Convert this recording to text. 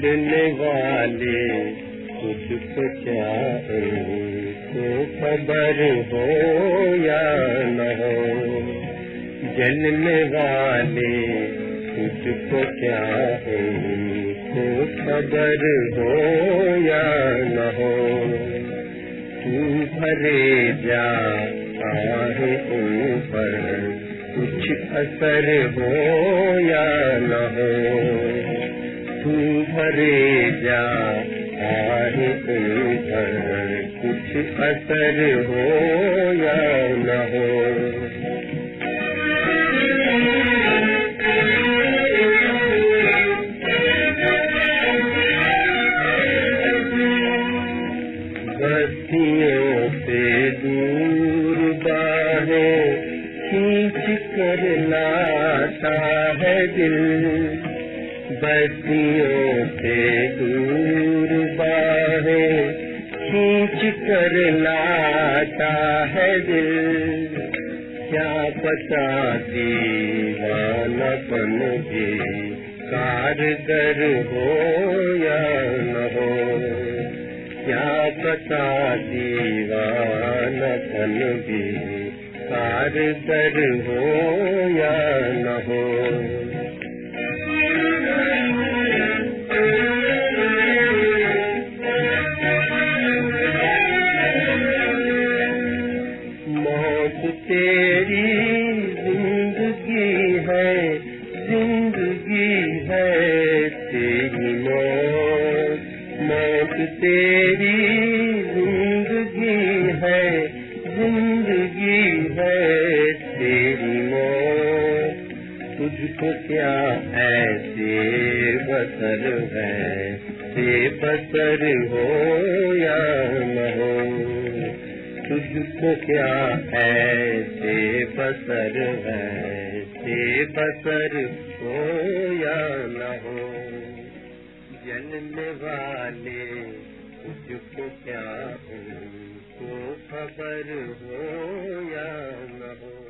जनने वाले तुझको क्या उनको खबर हो या न हो? जनने वाले तुझको क्या उनको खबर हो या न हो? तू भरे जा ऊपर कुछ असर हो या न हो? भरे जा आहे ऊपर कुछ असर हो या न हो। दूर खींच कर है बाहे खींच कर लाता है दिल। क्या पता दीवानापन भी कारगर हो या न हो? क्या पता दीवानापन भी कारगर हो या न हो तेरी ज़िंदगी है ज़िंदगी है तेरी मौत। मौत तेरी ज़िंदगी है ज़िंदगी है तेरी मौत। तुझको क्या ऐसे बसर है से बसर हो या न हो? तुझको क्या ऐसे बसर है से बसर हो या न हो जन्म वाले तुझको क्या उनको खबर हो या न हो